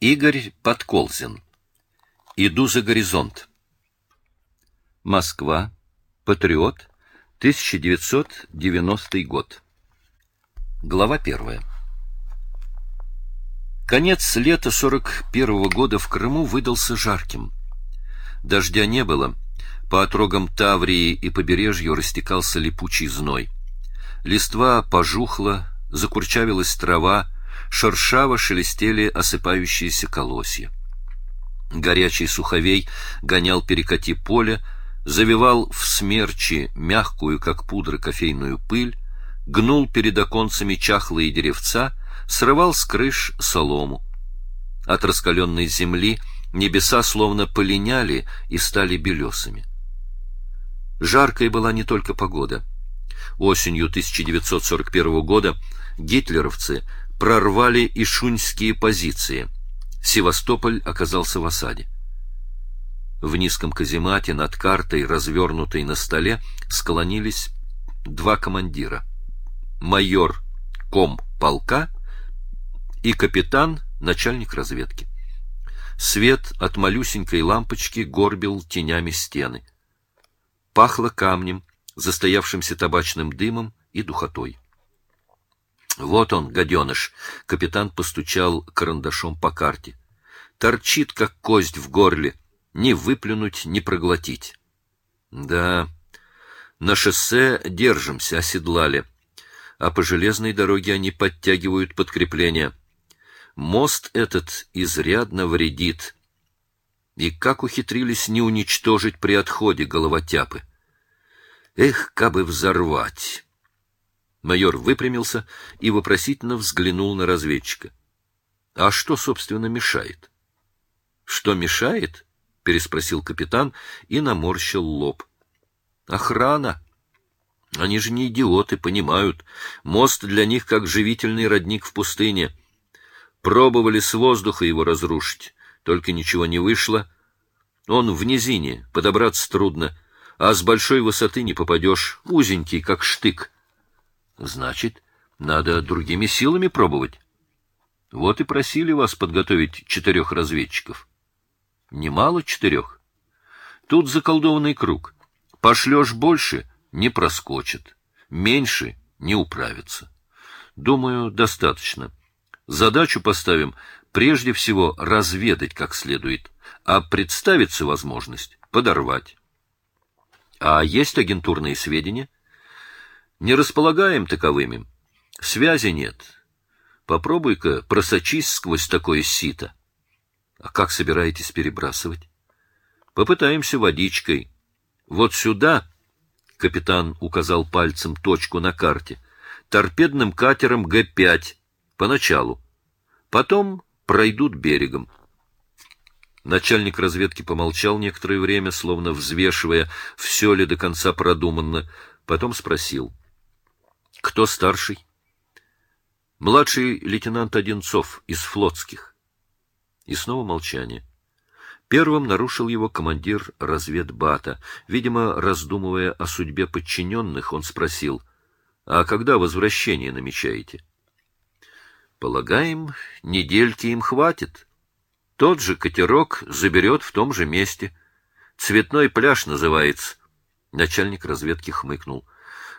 Игорь Подколзин. Иду за горизонт. Москва. Патриот. 1990 год. Глава первая. Конец лета 41 -го года в Крыму выдался жарким. Дождя не было. По отрогам Таврии и побережью растекался липучий зной. Листва пожухла, закурчавилась трава, шершаво шелестели осыпающиеся колосья. Горячий суховей гонял перекати поле, завивал в смерчи мягкую, как пудра, кофейную пыль, гнул перед оконцами чахлые деревца, срывал с крыш солому. От раскаленной земли небеса словно полиняли и стали белесами. Жаркой была не только погода. Осенью 1941 года гитлеровцы прорвали ишуньские позиции. Севастополь оказался в осаде. В низком каземате над картой, развернутой на столе, склонились два командира. Майор ком полка и капитан, начальник разведки. Свет от малюсенькой лампочки горбил тенями стены. Пахло камнем, застоявшимся табачным дымом и духотой. Вот он, гаденыш. Капитан постучал карандашом по карте. Торчит, как кость в горле. Ни выплюнуть, ни проглотить. Да, на шоссе держимся, оседлали. А по железной дороге они подтягивают подкрепление. Мост этот изрядно вредит. И как ухитрились не уничтожить при отходе головотяпы? Эх, кабы взорвать! Майор выпрямился и вопросительно взглянул на разведчика. А что, собственно, мешает? Что мешает? переспросил капитан и наморщил лоб. Охрана. Они же не идиоты, понимают. Мост для них как живительный родник в пустыне. Пробовали с воздуха его разрушить, только ничего не вышло. Он в низине, подобраться трудно, а с большой высоты не попадешь, узенький, как штык. Значит, надо другими силами пробовать. Вот и просили вас подготовить четырех разведчиков. Немало четырех. Тут заколдованный круг. Пошлешь больше — не проскочит. Меньше — не управится. Думаю, достаточно. Задачу поставим прежде всего разведать как следует, а представится возможность подорвать. А есть агентурные сведения? Не располагаем таковыми. Связи нет. Попробуй-ка просочись сквозь такое сито. А как собираетесь перебрасывать? Попытаемся водичкой. Вот сюда, капитан указал пальцем точку на карте, торпедным катером Г-5 поначалу. Потом пройдут берегом. Начальник разведки помолчал некоторое время, словно взвешивая, все ли до конца продуманно, потом спросил — кто старший? Младший лейтенант Одинцов из флотских. И снова молчание. Первым нарушил его командир разведбата. Видимо, раздумывая о судьбе подчиненных, он спросил, «А когда возвращение намечаете?» «Полагаем, недельки им хватит. Тот же катерок заберет в том же месте. Цветной пляж называется». Начальник разведки хмыкнул.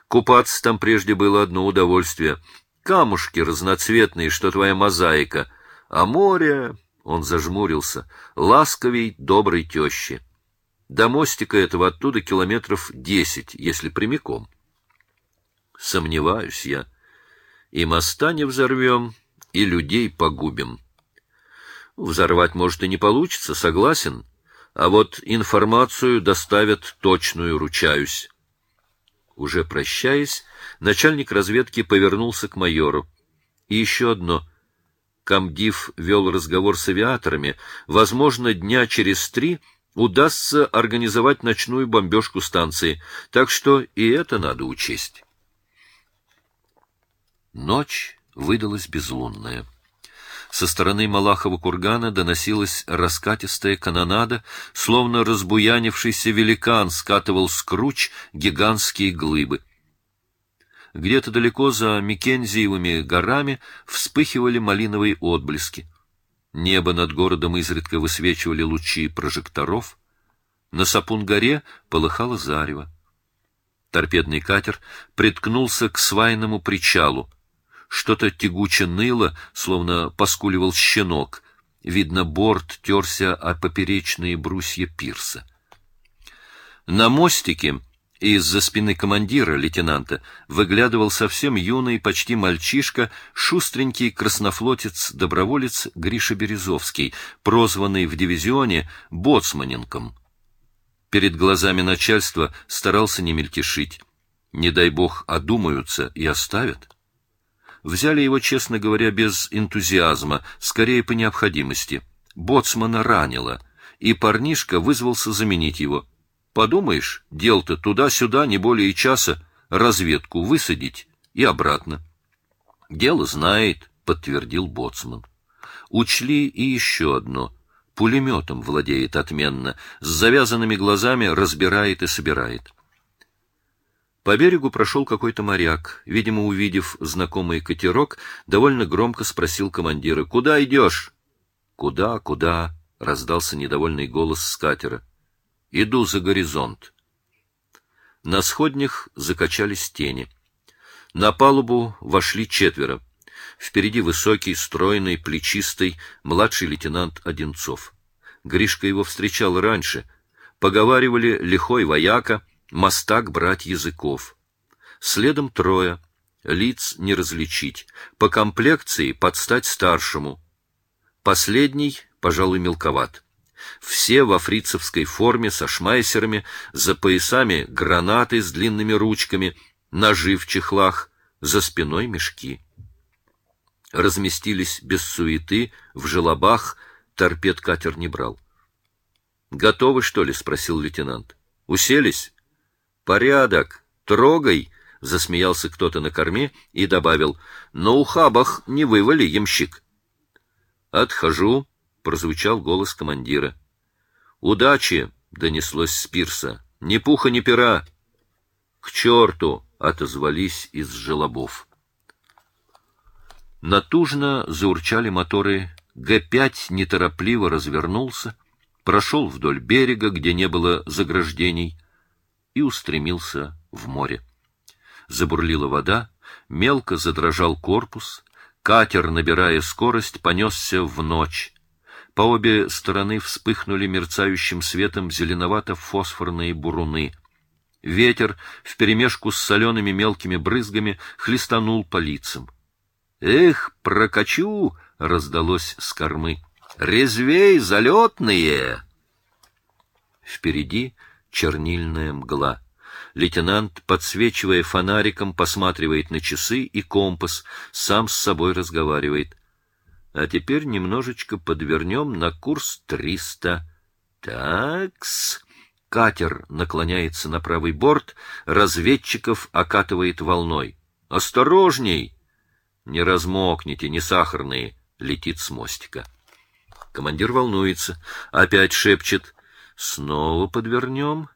Купаться там прежде было одно удовольствие. Камушки разноцветные, что твоя мозаика. А море, он зажмурился, ласковей доброй тещи. До мостика этого оттуда километров десять, если прямиком. Сомневаюсь я. И моста не взорвем, и людей погубим. Взорвать, может, и не получится, согласен. А вот информацию доставят точную, ручаюсь. Уже прощаясь, начальник разведки повернулся к майору. И еще одно. Камдив вел разговор с авиаторами. Возможно, дня через три удастся организовать ночную бомбежку станции, так что и это надо учесть. Ночь выдалась безлунная. Со стороны Малахова кургана доносилась раскатистая канонада, словно разбуянившийся великан скатывал с круч гигантские глыбы. Где-то далеко за Микензиевыми горами вспыхивали малиновые отблески. Небо над городом изредка высвечивали лучи прожекторов. На Сапун-горе полыхало зарево. Торпедный катер приткнулся к свайному причалу. Что-то тягуче ныло, словно поскуливал щенок. Видно, борт терся о поперечные брусья пирса. На мостике из-за спины командира, лейтенанта, выглядывал совсем юный, почти мальчишка, шустренький краснофлотец-доброволец Гриша Березовский, прозванный в дивизионе боцманенком. Перед глазами начальства старался не мельтешить. Не дай бог одумаются и оставят. Взяли его, честно говоря, без энтузиазма, скорее по необходимости. Боцмана ранило, и парнишка вызвался заменить его. Подумаешь, дел-то туда-сюда не более часа, разведку высадить и обратно. Дело знает, подтвердил боцман. Учли и еще одно. Пулеметом владеет отменно, с завязанными глазами разбирает и собирает. По берегу прошел какой-то моряк. Видимо, увидев знакомый катерок, довольно громко спросил командира. — Куда идешь? — Куда, куда? — раздался недовольный голос с катера. — Иду за горизонт. На сходнях закачались тени. На палубу вошли четверо. Впереди высокий, стройный, плечистый, младший лейтенант Одинцов. Гришка его встречал раньше. Поговаривали лихой вояка — мастак брать языков. Следом трое, лиц не различить, по комплекции подстать старшему. Последний, пожалуй, мелковат. Все во фрицевской форме со шмайсерами, за поясами гранаты с длинными ручками, ножи в чехлах, за спиной мешки. Разместились без суеты, в желобах, торпед катер не брал. «Готовы, что ли?» — спросил лейтенант. «Уселись?» Порядок, трогай, засмеялся кто-то на корме и добавил: "На ухабах не вывали, ямщик". "Отхожу", прозвучал голос командира. "Удачи", донеслось с пирса. "Ни пуха, ни пера". "К черту!» — отозвались из желобов. Натужно заурчали моторы. Г-5 неторопливо развернулся, прошел вдоль берега, где не было заграждений, и устремился в море. Забурлила вода, мелко задрожал корпус, катер, набирая скорость, понесся в ночь. По обе стороны вспыхнули мерцающим светом зеленовато-фосфорные буруны. Ветер вперемешку с солеными мелкими брызгами хлестанул по лицам. «Эх, прокачу!» — раздалось с кормы. «Резвей, залетные!» Впереди чернильная мгла. Лейтенант, подсвечивая фонариком, посматривает на часы и компас, сам с собой разговаривает. А теперь немножечко подвернем на курс триста. Такс. Катер наклоняется на правый борт, разведчиков окатывает волной. Осторожней! Не размокните, не сахарные, летит с мостика. Командир волнуется, опять шепчет: Снова подвернем.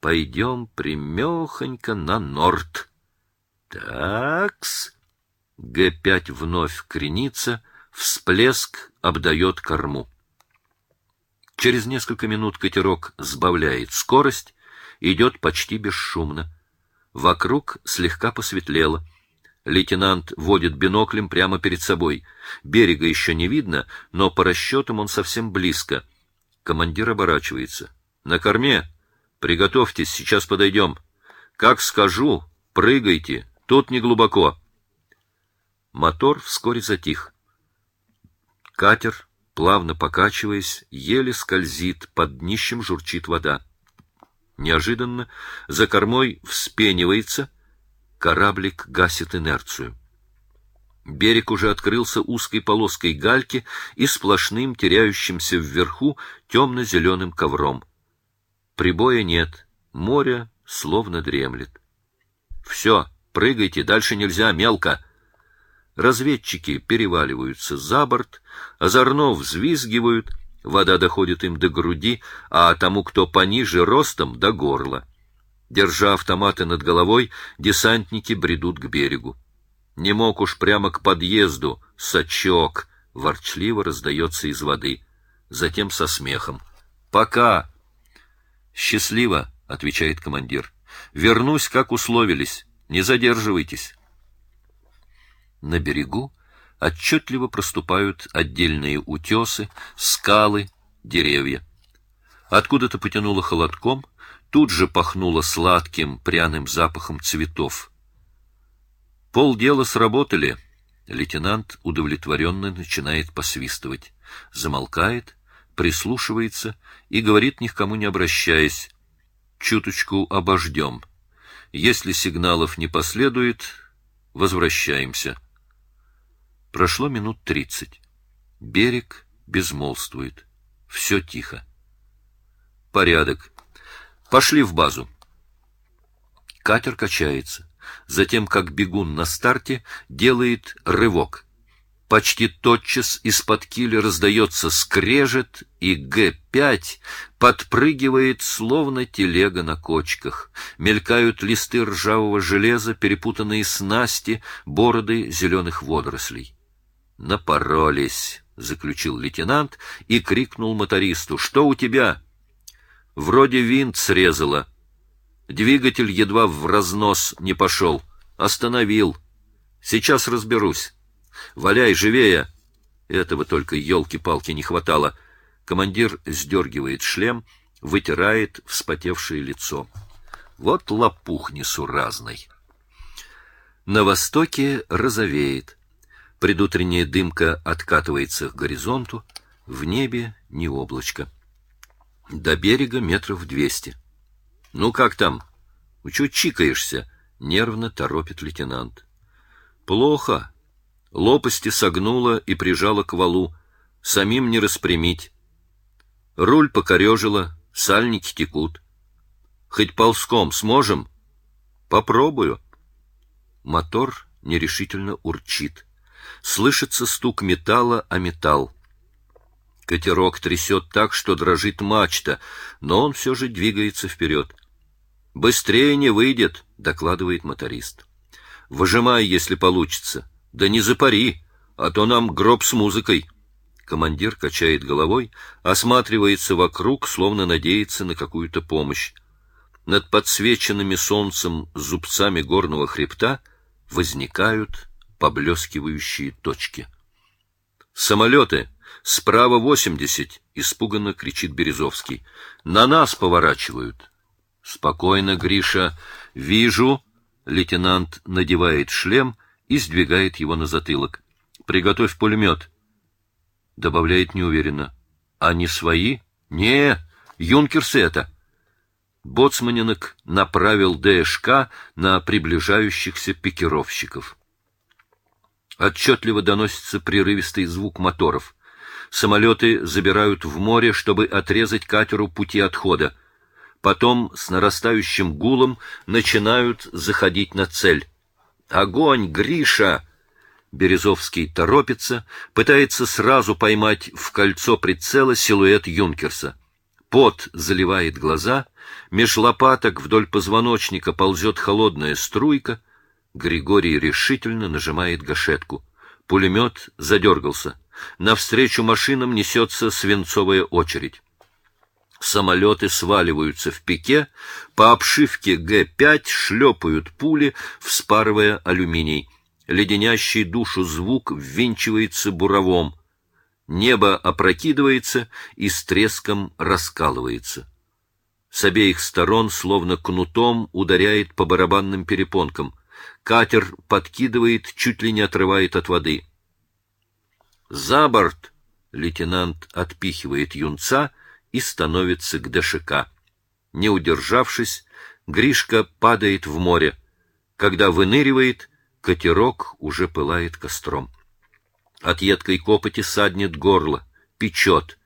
Пойдем примехонько на норд. Такс. Г-5 вновь кренится, всплеск обдает корму. Через несколько минут катерок сбавляет скорость, идет почти бесшумно. Вокруг слегка посветлело. Лейтенант водит биноклем прямо перед собой. Берега еще не видно, но по расчетам он совсем близко. Командир оборачивается. На корме. Приготовьтесь, сейчас подойдем. Как скажу, прыгайте. Тут не глубоко. Мотор вскоре затих. Катер, плавно покачиваясь, еле скользит, под днищем журчит вода. Неожиданно за кормой вспенивается, кораблик гасит инерцию. Берег уже открылся узкой полоской гальки и сплошным, теряющимся вверху, темно-зеленым ковром. Прибоя нет, море словно дремлет. Все, прыгайте, дальше нельзя, мелко. Разведчики переваливаются за борт, озорно взвизгивают, вода доходит им до груди, а тому, кто пониже ростом, до горла. Держа автоматы над головой, десантники бредут к берегу. Не мог уж прямо к подъезду, сачок, ворчливо раздается из воды. Затем со смехом. «Пока!» «Счастливо!» — отвечает командир. «Вернусь, как условились. Не задерживайтесь». На берегу отчетливо проступают отдельные утесы, скалы, деревья. Откуда-то потянуло холодком, тут же пахнуло сладким пряным запахом цветов. Полдела сработали. Лейтенант удовлетворенно начинает посвистывать. Замолкает, прислушивается и говорит, ни к кому не обращаясь, «Чуточку обождем. Если сигналов не последует, возвращаемся». Прошло минут тридцать. Берег безмолвствует. Все тихо. Порядок. Пошли в базу. Катер качается. Затем, как бегун на старте, делает рывок. Почти тотчас из-под киля раздается скрежет, и Г-5 подпрыгивает, словно телега на кочках. Мелькают листы ржавого железа, перепутанные снасти, бороды зеленых водорослей. «Напоролись», — заключил лейтенант и крикнул мотористу. «Что у тебя?» Вроде винт срезало. Двигатель едва в разнос не пошел. Остановил. Сейчас разберусь. Валяй живее. Этого только елки-палки не хватало. Командир сдергивает шлем, вытирает вспотевшее лицо. Вот лопух несуразный. На востоке розовеет. Предутренняя дымка откатывается к горизонту. В небе ни облачко. До берега метров двести. — Ну как там? — Чего чикаешься? — нервно торопит лейтенант. — Плохо. Лопасти согнула и прижала к валу. Самим не распрямить. Руль покорежило, сальники текут. Хоть ползком сможем? Попробую. Мотор нерешительно урчит. Слышится стук металла о металл. Катерок трясет так, что дрожит мачта, но он все же двигается вперед. «Быстрее не выйдет», — докладывает моторист. «Выжимай, если получится. Да не запари, а то нам гроб с музыкой». Командир качает головой, осматривается вокруг, словно надеется на какую-то помощь. Над подсвеченными солнцем зубцами горного хребта возникают поблескивающие точки. «Самолеты!» Справа восемьдесят, испуганно кричит Березовский. На нас поворачивают. Спокойно, Гриша. Вижу. Лейтенант надевает шлем и сдвигает его на затылок. Приготовь пулемет. Добавляет неуверенно. Они свои? Не, юнкерсы это. Боцманинок направил ДШК на приближающихся пикировщиков. Отчетливо доносится прерывистый звук моторов самолеты забирают в море, чтобы отрезать катеру пути отхода. Потом с нарастающим гулом начинают заходить на цель. «Огонь, Гриша!» Березовский торопится, пытается сразу поймать в кольцо прицела силуэт Юнкерса. Пот заливает глаза, меж лопаток вдоль позвоночника ползет холодная струйка. Григорий решительно нажимает гашетку. Пулемет задергался. Навстречу машинам несется свинцовая очередь. Самолеты сваливаются в пике, по обшивке Г-5 шлепают пули, вспарывая алюминий. Леденящий душу звук ввинчивается буровом. Небо опрокидывается и с треском раскалывается. С обеих сторон, словно кнутом, ударяет по барабанным перепонкам. Катер подкидывает, чуть ли не отрывает от воды. «За борт!» — лейтенант отпихивает юнца и становится к ДШК. Не удержавшись, Гришка падает в море. Когда выныривает, катерок уже пылает костром. От едкой копоти саднет горло, печет.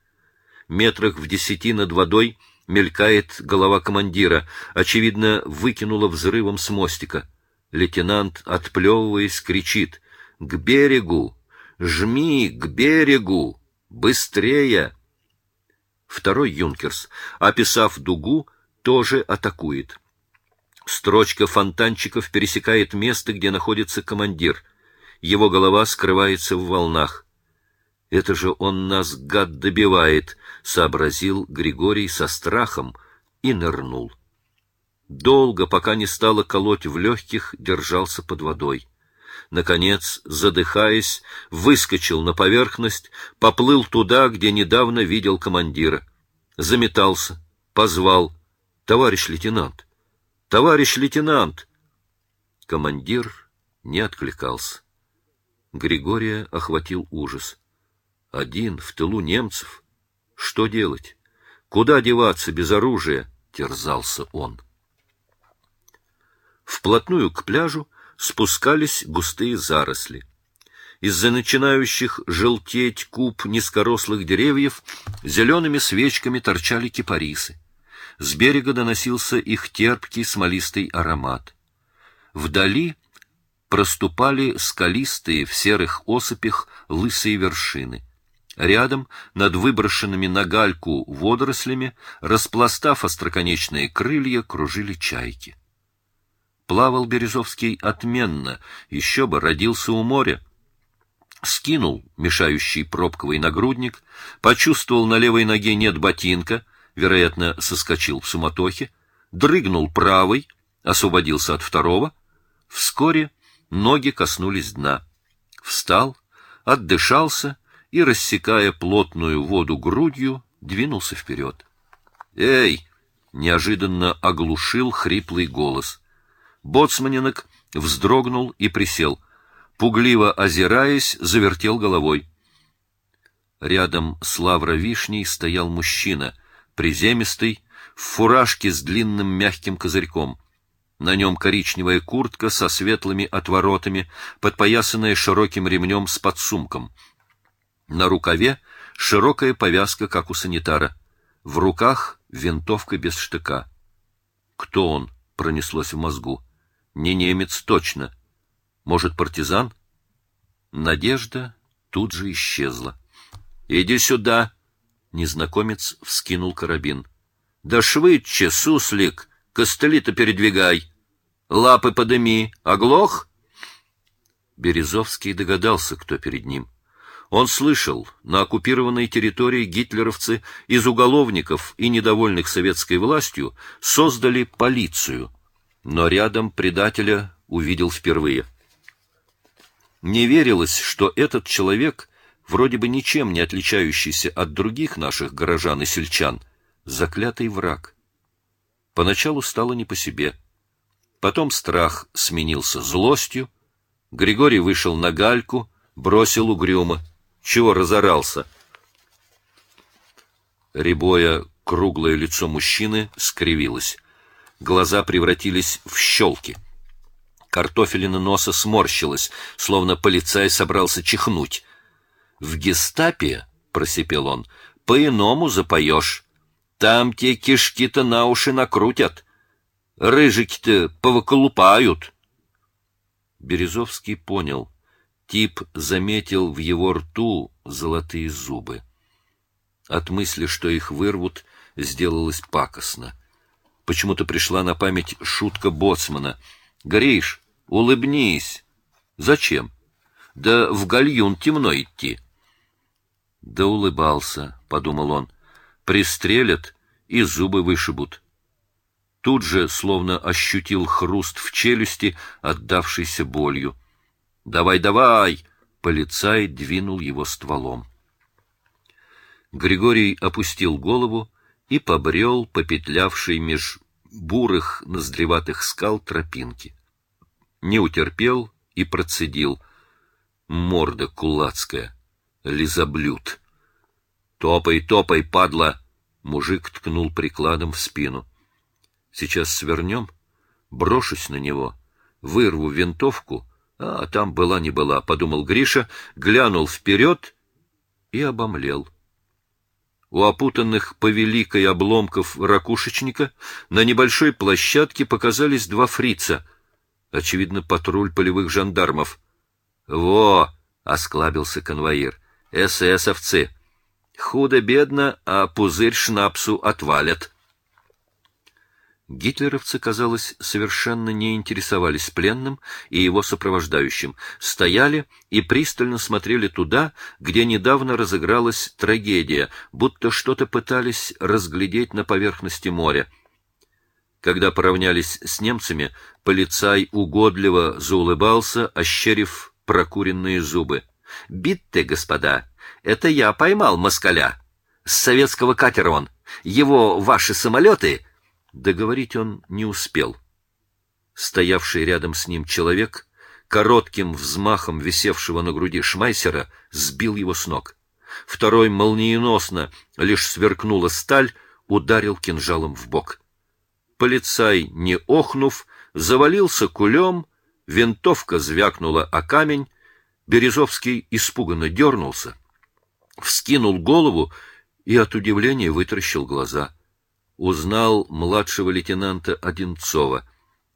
Метрах в десяти над водой мелькает голова командира, очевидно, выкинула взрывом с мостика. Лейтенант, отплевываясь, кричит «К берегу! Жми к берегу! Быстрее!» Второй юнкерс, описав дугу, тоже атакует. Строчка фонтанчиков пересекает место, где находится командир. Его голова скрывается в волнах. Это же он нас, гад, добивает, — сообразил Григорий со страхом и нырнул. Долго, пока не стало колоть в легких, держался под водой. Наконец, задыхаясь, выскочил на поверхность, поплыл туда, где недавно видел командира. Заметался, позвал. «Товарищ лейтенант! Товарищ лейтенант!» Командир не откликался. Григория охватил ужас. Один, в тылу немцев. Что делать? Куда деваться без оружия? Терзался он. Вплотную к пляжу спускались густые заросли. Из-за начинающих желтеть куб низкорослых деревьев зелеными свечками торчали кипарисы. С берега доносился их терпкий смолистый аромат. Вдали проступали скалистые в серых осыпях лысые вершины. Рядом, над выброшенными на гальку водорослями, распластав остроконечные крылья, кружили чайки. Плавал Березовский отменно, еще бы родился у моря. Скинул мешающий пробковый нагрудник, почувствовал на левой ноге нет ботинка, вероятно, соскочил в суматохе, дрыгнул правой, освободился от второго. Вскоре ноги коснулись дна. Встал, отдышался и, рассекая плотную воду грудью, двинулся вперед. «Эй!» — неожиданно оглушил хриплый голос. Боцманинок вздрогнул и присел. Пугливо озираясь, завертел головой. Рядом с лавровишней стоял мужчина, приземистый, в фуражке с длинным мягким козырьком. На нем коричневая куртка со светлыми отворотами, подпоясанная широким ремнем с подсумком. На рукаве широкая повязка, как у санитара. В руках винтовка без штыка. Кто он? Пронеслось в мозгу. Не немец точно. Может, партизан? Надежда тут же исчезла. Иди сюда. Незнакомец вскинул карабин. Да швыдче, суслик, костыли-то передвигай. Лапы подыми. Оглох? Березовский догадался, кто перед ним. Он слышал, на оккупированной территории гитлеровцы из уголовников и недовольных советской властью создали полицию, но рядом предателя увидел впервые. Не верилось, что этот человек, вроде бы ничем не отличающийся от других наших горожан и сельчан, заклятый враг. Поначалу стало не по себе. Потом страх сменился злостью. Григорий вышел на гальку, бросил угрюмо. Чего разорался? Рябое круглое лицо мужчины скривилось. Глаза превратились в щелки. Картофелина носа сморщилась, словно полицай собрался чихнуть. «В гестапе, — просипел он, — по-иному запоешь. Там те кишки-то на уши накрутят. Рыжики-то повыколупают». Березовский понял. Тип заметил в его рту золотые зубы. От мысли, что их вырвут, сделалось пакостно. Почему-то пришла на память шутка боцмана. «Гриш, улыбнись!» «Зачем?» «Да в гальюн темно идти». «Да улыбался», — подумал он. «Пристрелят и зубы вышибут». Тут же словно ощутил хруст в челюсти, отдавшийся болью. «Давай, давай!» — полицай двинул его стволом. Григорий опустил голову и побрел по петлявшей меж бурых ноздреватых скал тропинки. Не утерпел и процедил. Морда кулацкая, лизоблюд. «Топай, топай, падла!» — мужик ткнул прикладом в спину. «Сейчас свернем, брошусь на него, вырву винтовку — а там была не была, подумал Гриша, глянул вперед и обомлел. У опутанных по великой обломков ракушечника на небольшой площадке показались два фрица, очевидно, патруль полевых жандармов. «Во!» — осклабился конвоир. «эсэсовцы! Худо-бедно, а пузырь шнапсу отвалят». Гитлеровцы, казалось, совершенно не интересовались пленным и его сопровождающим, стояли и пристально смотрели туда, где недавно разыгралась трагедия, будто что-то пытались разглядеть на поверхности моря. Когда поравнялись с немцами, полицай угодливо заулыбался, ощерив прокуренные зубы. «Битте, господа, это я поймал москаля. С советского катера он. Его ваши самолеты...» Договорить он не успел. Стоявший рядом с ним человек коротким взмахом висевшего на груди шмайсера сбил его с ног. Второй молниеносно, лишь сверкнула сталь, ударил кинжалом в бок. Полицай, не охнув, завалился кулем, винтовка звякнула о камень, Березовский испуганно дернулся, вскинул голову и от удивления вытаращил глаза — узнал младшего лейтенанта Одинцова.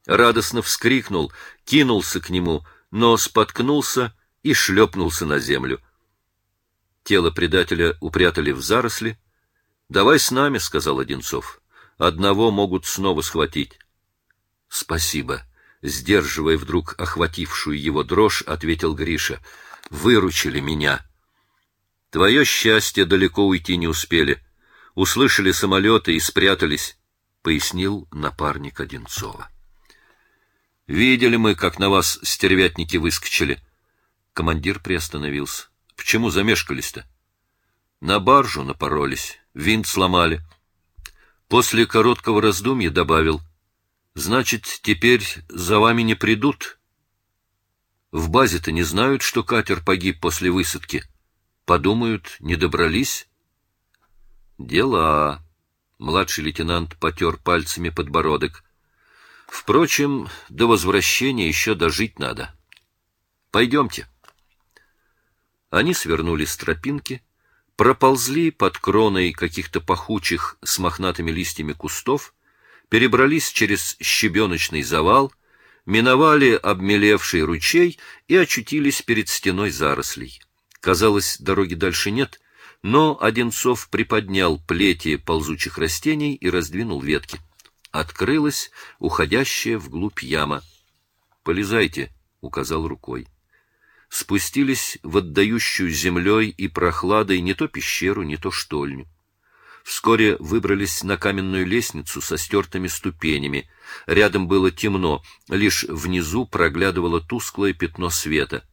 Радостно вскрикнул, кинулся к нему, но споткнулся и шлепнулся на землю. Тело предателя упрятали в заросли. — Давай с нами, — сказал Одинцов. — Одного могут снова схватить. — Спасибо. Сдерживая вдруг охватившую его дрожь, ответил Гриша. — Выручили меня. — Твое счастье далеко уйти не успели. — услышали самолеты и спрятались, — пояснил напарник Одинцова. — Видели мы, как на вас стервятники выскочили. Командир приостановился. — Почему замешкались-то? — На баржу напоролись, винт сломали. После короткого раздумья добавил. — Значит, теперь за вами не придут? В базе-то не знают, что катер погиб после высадки. Подумают, не добрались? Дела. Младший лейтенант потер пальцами подбородок. Впрочем, до возвращения еще дожить надо. Пойдемте. Они свернули с тропинки, проползли под кроной каких-то пахучих с мохнатыми листьями кустов, перебрались через щебеночный завал, миновали обмелевший ручей и очутились перед стеной зарослей. Казалось, дороги дальше нет — но Одинцов приподнял плети ползучих растений и раздвинул ветки. Открылась уходящая вглубь яма. «Полезайте», — указал рукой. Спустились в отдающую землей и прохладой не то пещеру, не то штольню. Вскоре выбрались на каменную лестницу со стертыми ступенями. Рядом было темно, лишь внизу проглядывало тусклое пятно света.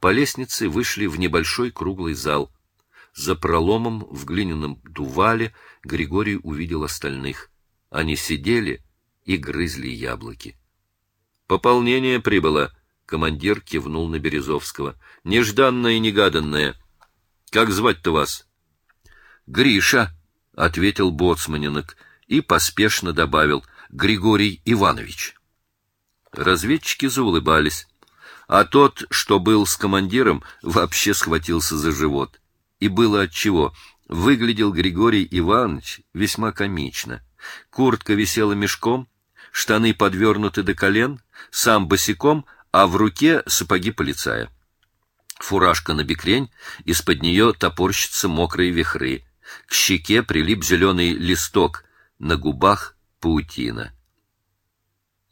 По лестнице вышли в небольшой круглый зал. За проломом в глиняном дувале Григорий увидел остальных. Они сидели и грызли яблоки. «Пополнение прибыло», — командир кивнул на Березовского. «Нежданное и негаданное. Как звать-то вас?» «Гриша», — ответил боцманинок и поспешно добавил «Григорий Иванович». Разведчики заулыбались, а тот, что был с командиром, вообще схватился за живот. И было отчего. Выглядел Григорий Иванович весьма комично. Куртка висела мешком, штаны подвернуты до колен, сам босиком, а в руке сапоги полицая. Фуражка на бекрень, из-под нее топорщатся мокрые вихры. К щеке прилип зеленый листок, на губах паутина.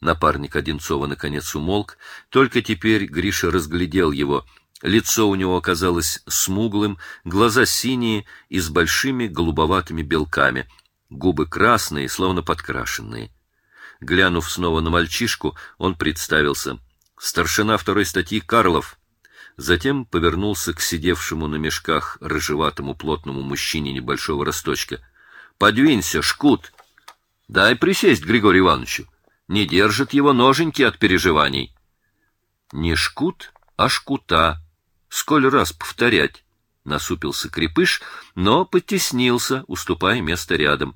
Напарник Одинцова наконец умолк, только теперь Гриша разглядел его — Лицо у него оказалось смуглым, глаза синие и с большими голубоватыми белками, губы красные, словно подкрашенные. Глянув снова на мальчишку, он представился. Старшина второй статьи Карлов. Затем повернулся к сидевшему на мешках рыжеватому плотному мужчине небольшого росточка. — Подвинься, шкут! — Дай присесть Григорию Ивановичу. Не держит его ноженьки от переживаний. Не шкут, а шкута, Сколь раз повторять? Насупился крепыш, но потеснился, уступая место рядом.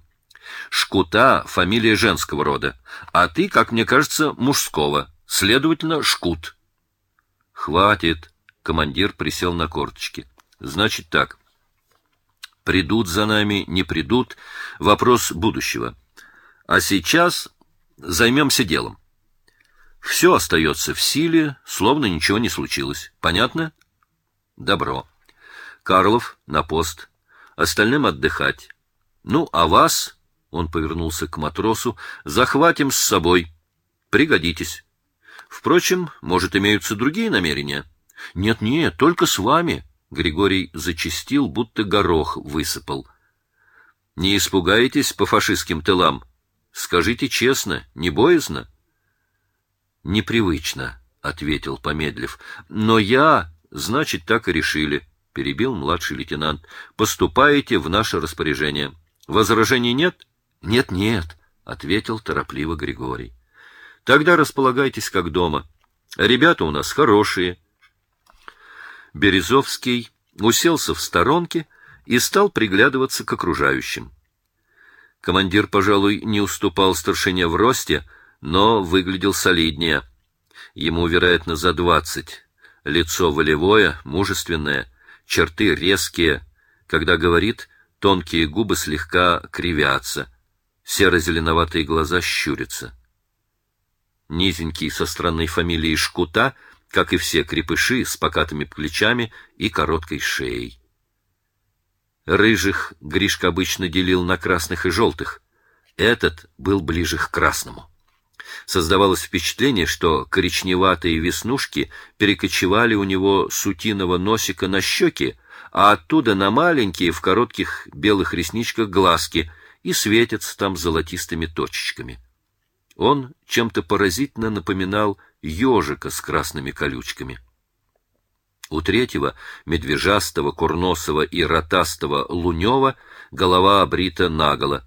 Шкута — фамилия женского рода, а ты, как мне кажется, мужского, следовательно, Шкут. Хватит. Командир присел на корточки. Значит так. Придут за нами, не придут — вопрос будущего. А сейчас займемся делом. Все остается в силе, словно ничего не случилось. Понятно? — Добро. Карлов на пост. Остальным отдыхать. Ну, а вас, он повернулся к матросу, — захватим с собой. Пригодитесь. Впрочем, может, имеются другие намерения? Нет-нет, только с вами. Григорий зачистил, будто горох высыпал. Не испугаетесь по фашистским тылам? Скажите честно, не боязно? Непривычно, ответил, помедлив. Но я, значит, так и решили, перебил младший лейтенант. Поступаете в наше распоряжение. Возражений нет? Нет-нет, ответил торопливо Григорий. Тогда располагайтесь как дома. Ребята у нас хорошие. Березовский уселся в сторонке и стал приглядываться к окружающим. Командир, пожалуй, не уступал старшине в росте, но выглядел солиднее. Ему, вероятно, за двадцать. Лицо волевое, мужественное, черты резкие. Когда говорит, тонкие губы слегка кривятся, серо-зеленоватые глаза щурятся низенький со странной фамилией Шкута, как и все крепыши с покатыми плечами и короткой шеей. Рыжих Гришка обычно делил на красных и желтых. Этот был ближе к красному. Создавалось впечатление, что коричневатые веснушки перекочевали у него с утиного носика на щеки, а оттуда на маленькие в коротких белых ресничках глазки и светятся там золотистыми точечками. Он чем-то поразительно напоминал ежика с красными колючками. У третьего, медвежастого, курносого и ротастого Лунева, голова обрита наголо.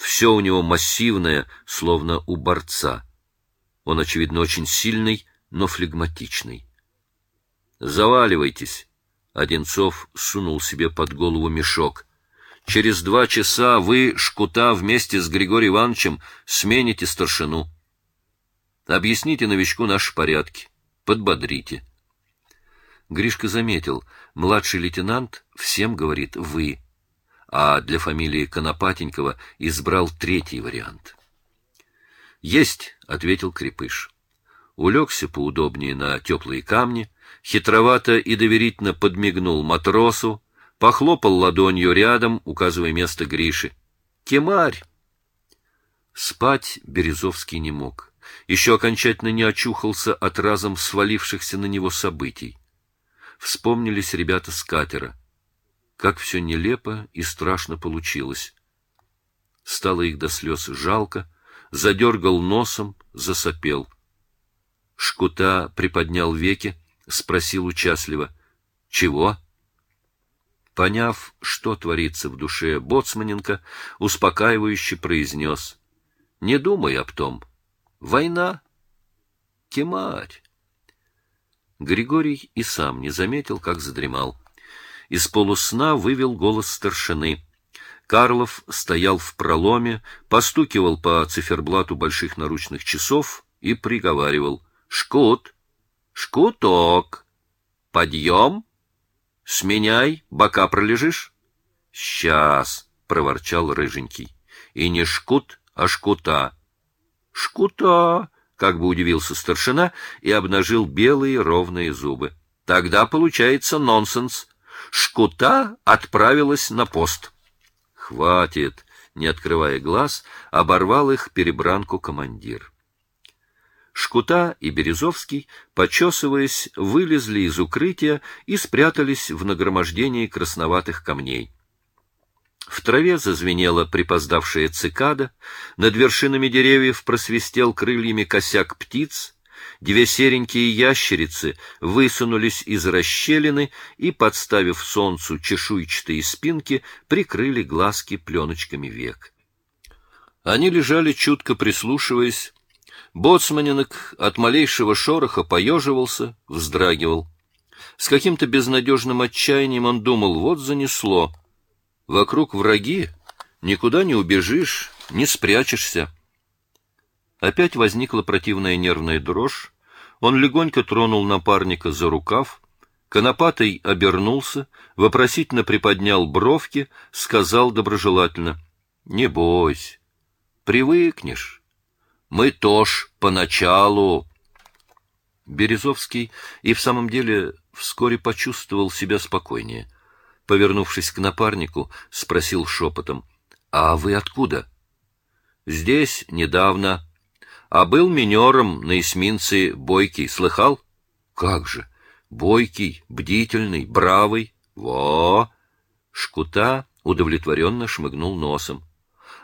Все у него массивное, словно у борца. Он, очевидно, очень сильный, но флегматичный. «Заваливайтесь!» Одинцов сунул себе под голову мешок. Через два часа вы, Шкута, вместе с Григорием Ивановичем смените старшину. Объясните новичку наши порядки. Подбодрите. Гришка заметил, младший лейтенант всем говорит «вы», а для фамилии Конопатенького избрал третий вариант. «Есть», — ответил Крепыш. Улегся поудобнее на теплые камни, хитровато и доверительно подмигнул матросу, похлопал ладонью рядом, указывая место Гриши. «Кемарь!» Спать Березовский не мог. Еще окончательно не очухался от разом свалившихся на него событий. Вспомнились ребята с катера. Как все нелепо и страшно получилось. Стало их до слез жалко, задергал носом, засопел. Шкута приподнял веки, спросил участливо. — Чего? — Поняв, что творится в душе Боцманенко, успокаивающе произнес. — Не думай об том. Война. Кемарь. Григорий и сам не заметил, как задремал. Из полусна вывел голос старшины. Карлов стоял в проломе, постукивал по циферблату больших наручных часов и приговаривал. — Шкут! Шкуток! Подъем! — Сменяй, бока пролежишь? — Сейчас, — проворчал рыженький. — И не шкут, а шкута. — Шкута, — как бы удивился старшина и обнажил белые ровные зубы. — Тогда получается нонсенс. Шкута отправилась на пост. — Хватит, — не открывая глаз, оборвал их перебранку командир. Шкута и Березовский, почесываясь, вылезли из укрытия и спрятались в нагромождении красноватых камней. В траве зазвенела припоздавшая цикада, над вершинами деревьев просвистел крыльями косяк птиц, две серенькие ящерицы высунулись из расщелины и, подставив солнцу чешуйчатые спинки, прикрыли глазки пленочками век. Они лежали, чутко прислушиваясь, Боцманинок от малейшего шороха поеживался, вздрагивал. С каким-то безнадежным отчаянием он думал, вот занесло. Вокруг враги, никуда не убежишь, не спрячешься. Опять возникла противная нервная дрожь. Он легонько тронул напарника за рукав, Конопатый обернулся, вопросительно приподнял бровки, сказал доброжелательно, — Не бойся, привыкнешь. Мы тоже поначалу... Березовский и в самом деле вскоре почувствовал себя спокойнее. Повернувшись к напарнику, спросил шепотом, А вы откуда? Здесь недавно. А был минером на эсминце Бойкий. Слыхал? Как же? Бойкий, бдительный, бравый. Во! Шкута удовлетворенно шмыгнул носом.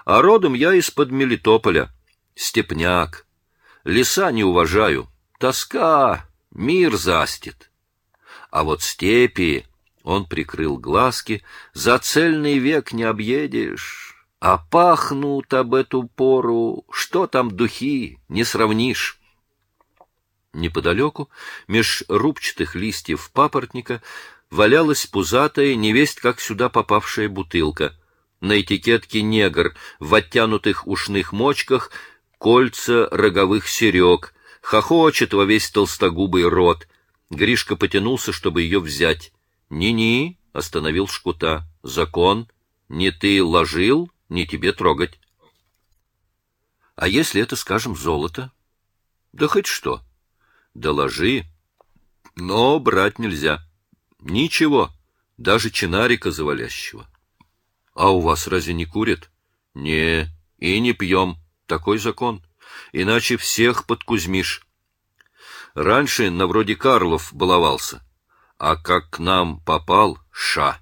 А родом я из-под Мелитополя. Степняк. Леса не уважаю. Тоска, мир застит. А вот степи, он прикрыл глазки, за цельный век не объедешь. А пахнут об эту пору, что там духи, не сравнишь. Неподалеку, меж рубчатых листьев папоротника, валялась пузатая, невесть как сюда попавшая бутылка. На этикетке негр, в оттянутых ушных мочках, кольца роговых серег, хохочет во весь толстогубый рот. Гришка потянулся, чтобы ее взять. «Ни-ни», — остановил Шкута, — «закон. Не ты ложил, не тебе трогать». «А если это, скажем, золото?» «Да хоть что». «Доложи. Но брать нельзя. Ничего, даже чинарика завалящего». «А у вас разве не курят?» «Не, и не пьем. Такой закон. Иначе всех подкузмишь. Раньше на вроде Карлов баловался, а как к нам попал — ша.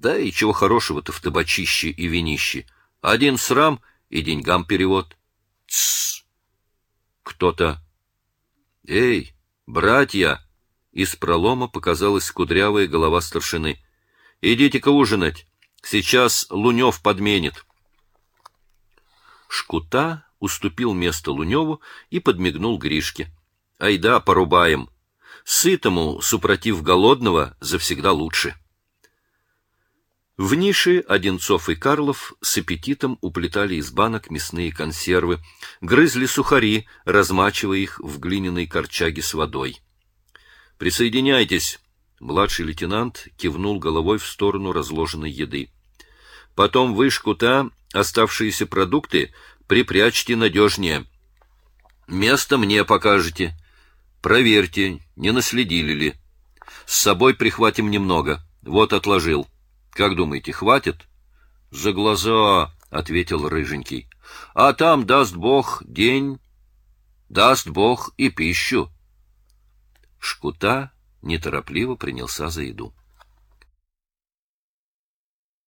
Да и чего хорошего-то в табачище и винище. Один срам и деньгам перевод. Тссс! Кто-то... Эй, братья! Из пролома показалась кудрявая голова старшины. Идите-ка ужинать. Сейчас Лунев подменит. Шкута уступил место Луневу и подмигнул Гришке. Айда, порубаем. Сытому, супротив голодного, завсегда лучше. В нише Одинцов и Карлов с аппетитом уплетали из банок мясные консервы, грызли сухари, размачивая их в глиняной корчаге с водой. «Присоединяйтесь!» — младший лейтенант кивнул головой в сторону разложенной еды. «Потом вы, шкута, Оставшиеся продукты припрячьте надежнее. Место мне покажете. Проверьте, не наследили ли. С собой прихватим немного. Вот отложил. Как думаете, хватит? За глаза, — ответил Рыженький. А там, даст Бог, день, даст Бог и пищу. Шкута неторопливо принялся за еду.